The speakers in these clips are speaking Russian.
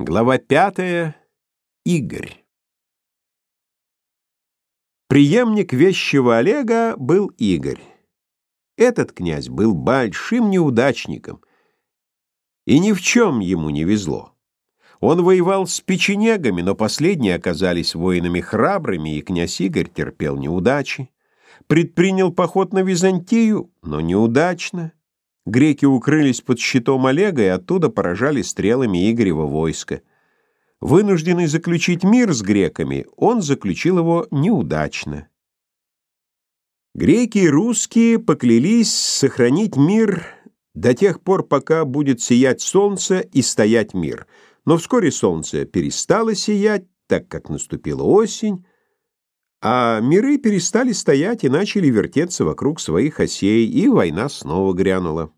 Глава пятая. Игорь. Приемник вещего Олега был Игорь. Этот князь был большим неудачником, и ни в чем ему не везло. Он воевал с печенегами, но последние оказались воинами храбрыми, и князь Игорь терпел неудачи. Предпринял поход на Византию, но неудачно. Греки укрылись под щитом Олега и оттуда поражали стрелами Игорева войска. Вынужденный заключить мир с греками, он заключил его неудачно. Греки и русские поклялись сохранить мир до тех пор, пока будет сиять солнце и стоять мир. Но вскоре солнце перестало сиять, так как наступила осень, а миры перестали стоять и начали вертеться вокруг своих осей, и война снова грянула.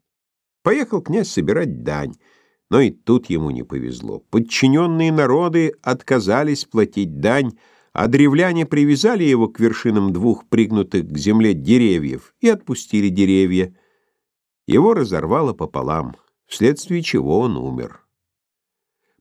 Поехал князь собирать дань, но и тут ему не повезло. Подчиненные народы отказались платить дань, а древляне привязали его к вершинам двух пригнутых к земле деревьев и отпустили деревья. Его разорвало пополам, вследствие чего он умер.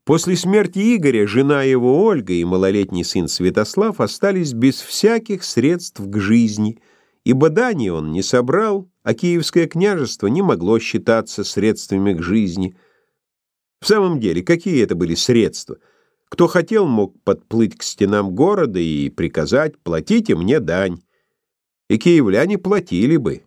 После смерти Игоря жена его Ольга и малолетний сын Святослав остались без всяких средств к жизни, ибо дани он не собрал, а Киевское княжество не могло считаться средствами к жизни. В самом деле, какие это были средства? Кто хотел, мог подплыть к стенам города и приказать «платите мне дань». И киевляне платили бы.